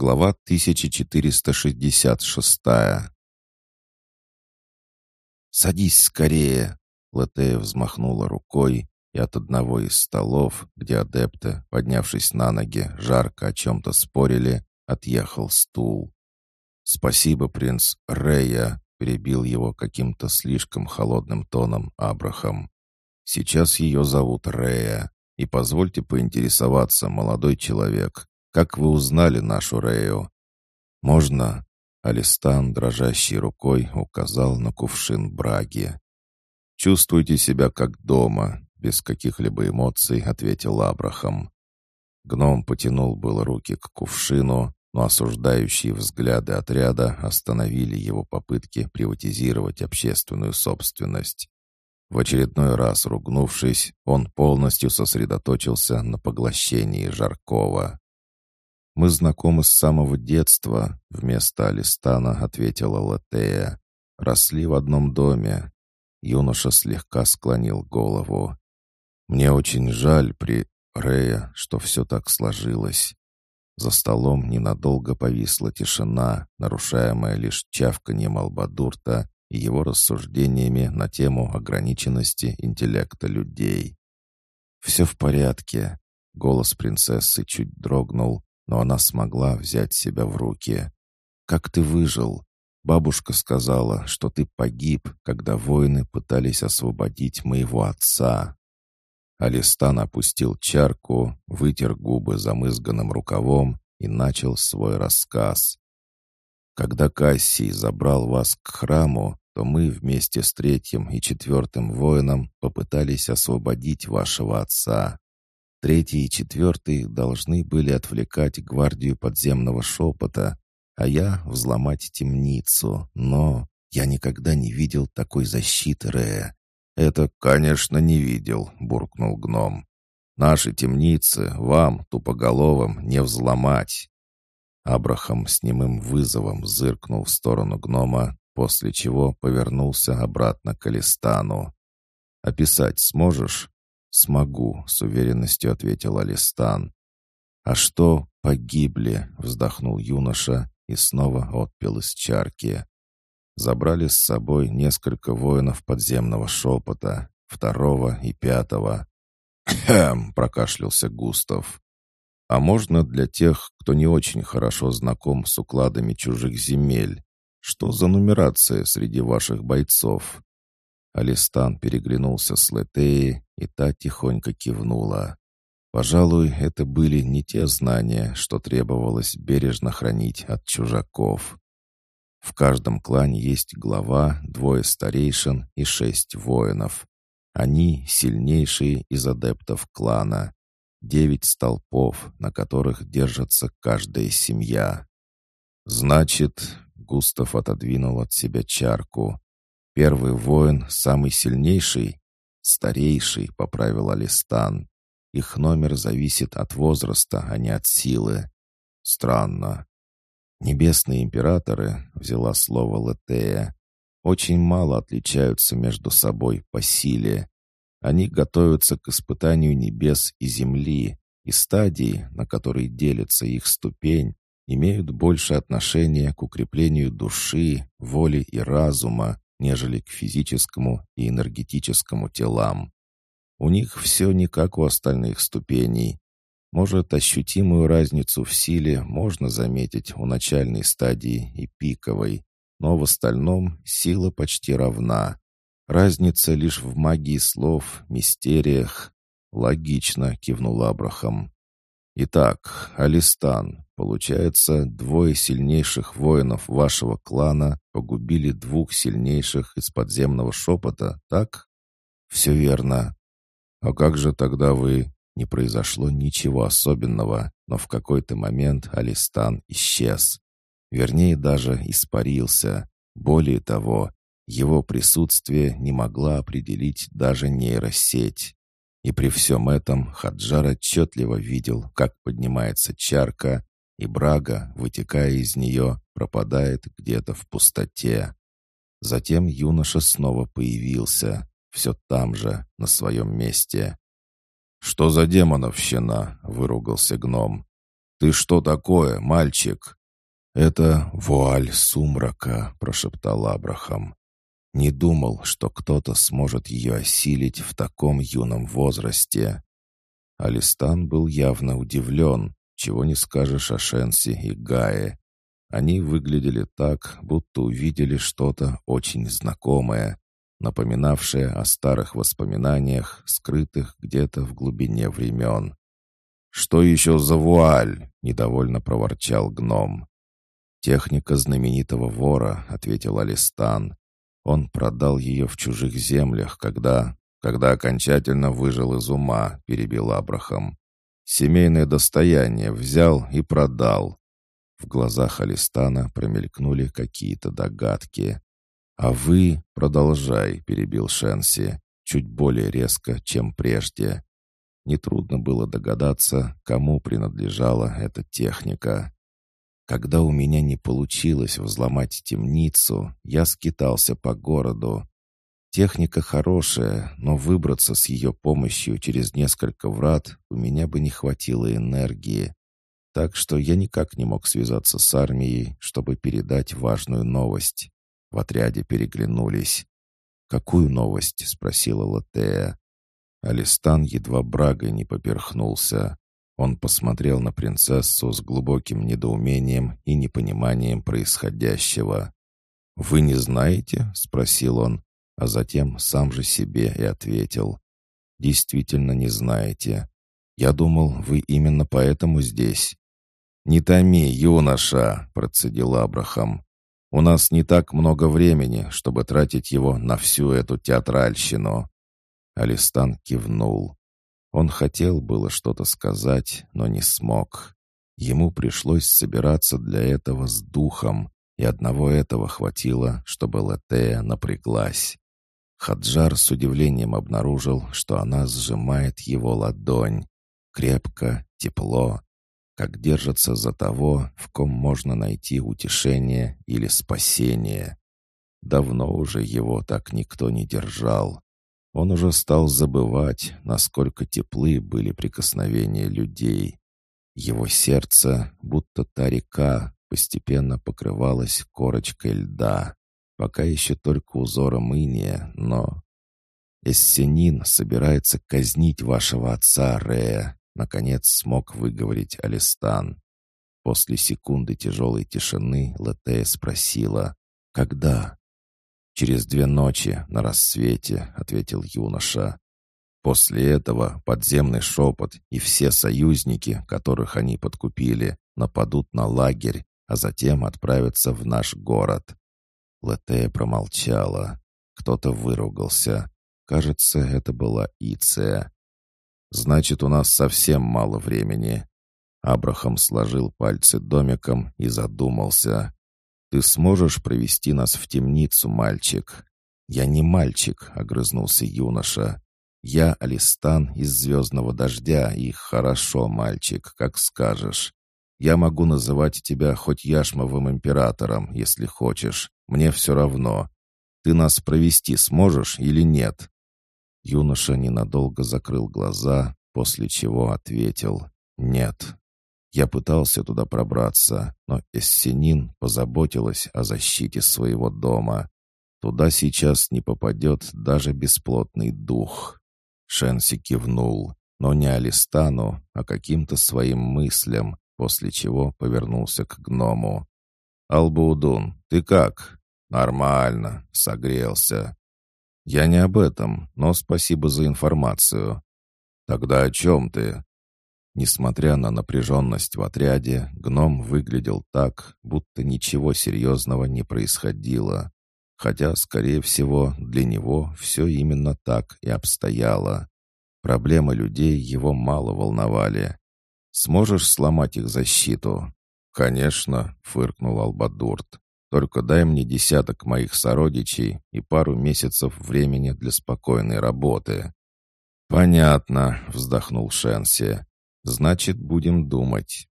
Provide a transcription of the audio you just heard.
Глава 1466 «Садись скорее!» Латея взмахнула рукой, и от одного из столов, где адепты, поднявшись на ноги, жарко о чем-то спорили, отъехал стул. «Спасибо, принц Рея!» — перебил его каким-то слишком холодным тоном Абрахам. «Сейчас ее зовут Рея, и позвольте поинтересоваться, молодой человек, как вы узнали нашу Рею?» «Можно?» Алистан, дрожащей рукой, указал на кувшин браги. «Чувствуйте себя как дома», — без каких-либо эмоций ответил Абрахам. Гном потянул было руки к кувшину, но осуждающие взгляды отряда остановили его попытки приватизировать общественную собственность. В очередной раз ругнувшись, он полностью сосредоточился на поглощении Жаркова. «Мы знакомы с самого детства», — вместо Алистана ответила Латея. «Росли в одном доме». Юноша слегка склонил голову. «Мне очень жаль при Рея, что все так сложилось». За столом ненадолго повисла тишина, нарушаемая лишь чавканьем Албадурта и его рассуждениями на тему ограниченности интеллекта людей. «Все в порядке», — голос принцессы чуть дрогнул, но она смогла взять себя в руки. «Как ты выжил? Бабушка сказала, что ты погиб, когда воины пытались освободить моего отца». Алистан опустил чарку, вытер губы замызганным рукавом и начал свой рассказ. «Когда Кассий забрал вас к храму, то мы вместе с третьим и четвертым воином попытались освободить вашего отца. Третий и четвертый должны были отвлекать гвардию подземного шепота, а я взломать темницу, но я никогда не видел такой защиты, Рея. «Это, конечно, не видел», — буркнул гном. «Наши темницы вам, тупоголовым, не взломать». Абрахам с немым вызовом зыркнул в сторону гнома, после чего повернулся обратно к Алистану. «Описать сможешь?» «Смогу», — с уверенностью ответил Алистан. «А что погибли?» — вздохнул юноша и снова отпил из чарки. Забрали с собой несколько воинов подземного шепота, второго и пятого. «Хм!» — прокашлялся Густав. «А можно для тех, кто не очень хорошо знаком с укладами чужих земель? Что за нумерация среди ваших бойцов?» Алистан переглянулся с Летеей, и та тихонько кивнула. Пожалуй, это были не те знания, что требовалось бережно хранить от чужаков. В каждом клане есть глава, двое старейшин и шесть воинов. Они сильнейшие из адептов клана. Девять столпов, на которых держится каждая семья. Значит, Густав отодвинул от себя чарку. Первый воин самый сильнейший, старейший, поправил Алистан. Их номер зависит от возраста, а не от силы. Странно. Небесные императоры, взяла слово Летея, очень мало отличаются между собой по силе. Они готовятся к испытанию небес и земли, и стадии, на которые делится их ступень, имеют больше отношения к укреплению души, воли и разума, нежели к физическому и энергетическому телам. У них все не как у остальных ступеней. Может, ощутимую разницу в силе можно заметить у начальной стадии и пиковой, но в остальном сила почти равна. Разница лишь в магии слов, мистериях. Логично, кивнул Абрахам. Итак, Алистан, получается, двое сильнейших воинов вашего клана погубили двух сильнейших из подземного шепота, так? Все верно. А как же тогда вы... Не произошло ничего особенного, но в какой-то момент Алистан исчез. Вернее, даже испарился. Более того, его присутствие не могла определить даже нейросеть. И при всем этом Хаджар отчетливо видел, как поднимается чарка, и брага, вытекая из нее, пропадает где-то в пустоте. Затем юноша снова появился, все там же, на своем месте. «Что за демоновщина?» — выругался гном. «Ты что такое, мальчик?» «Это вуаль сумрака», — прошептал Абрахам. «Не думал, что кто-то сможет ее осилить в таком юном возрасте». Алистан был явно удивлен, чего не скажешь о Шенси и Гае. Они выглядели так, будто увидели что-то очень знакомое, напоминавшее о старых воспоминаниях, скрытых где-то в глубине времен. «Что еще за вуаль?» — недовольно проворчал гном. «Техника знаменитого вора», — ответил Алистан. «Он продал ее в чужих землях, когда... когда окончательно выжил из ума», — перебил Абрахам. «Семейное достояние взял и продал». В глазах Алистана промелькнули какие-то догадки. «А вы...» — продолжай, — перебил Шенси, чуть более резко, чем прежде. Нетрудно было догадаться, кому принадлежала эта техника. Когда у меня не получилось взломать темницу, я скитался по городу. Техника хорошая, но выбраться с ее помощью через несколько врат у меня бы не хватило энергии. Так что я никак не мог связаться с армией, чтобы передать важную новость. В отряде переглянулись. «Какую новость?» — спросила Латея. Алистан едва брагой не поперхнулся. Он посмотрел на принцессу с глубоким недоумением и непониманием происходящего. «Вы не знаете?» — спросил он, а затем сам же себе и ответил. «Действительно не знаете. Я думал, вы именно поэтому здесь». «Не томи, юноша!» — процедил Абрахам. «У нас не так много времени, чтобы тратить его на всю эту театральщину». Алистан кивнул. Он хотел было что-то сказать, но не смог. Ему пришлось собираться для этого с духом, и одного этого хватило, чтобы Латея напряглась. Хаджар с удивлением обнаружил, что она сжимает его ладонь. Крепко, тепло, как держится за того, в ком можно найти утешение или спасение. Давно уже его так никто не держал. Он уже стал забывать, насколько теплы были прикосновения людей. Его сердце, будто та река, постепенно покрывалось корочкой льда, пока еще только узором иния, но... «Эссенин собирается казнить вашего отца, Рея», — наконец смог выговорить Алистан. После секунды тяжелой тишины Латея спросила «Когда?». «Через две ночи на рассвете», — ответил юноша. После этого подземный шепот и все союзники, которых они подкупили, нападут на лагерь, а затем отправятся в наш город. Летея промолчала. Кто-то выругался. Кажется, это была Иция. «Значит, у нас совсем мало времени». Абрахам сложил пальцы домиком и задумался. «Ты сможешь провести нас в темницу, мальчик?» «Я не мальчик», — огрызнулся юноша. «Я Алистан из «Звездного дождя» и хорошо, мальчик, как скажешь. Я могу называть тебя хоть Яшмовым императором, если хочешь. Мне все равно. Ты нас провести сможешь или нет?» Юноша ненадолго закрыл глаза, после чего ответил «Нет». Я пытался туда пробраться, но Эссенин позаботилась о защите своего дома. Туда сейчас не попадет даже бесплотный дух. Шенси кивнул, но не Алистану, а каким-то своим мыслям, после чего повернулся к гному. «Албаудун, ты как?» «Нормально, согрелся». «Я не об этом, но спасибо за информацию». «Тогда о чем ты?» Несмотря на напряженность в отряде, гном выглядел так, будто ничего серьезного не происходило. Хотя, скорее всего, для него все именно так и обстояло. Проблемы людей его мало волновали. «Сможешь сломать их защиту?» «Конечно», — фыркнул Албадурт. «Только дай мне десяток моих сородичей и пару месяцев времени для спокойной работы». «Понятно», — вздохнул Шенси. Значит, будем думать.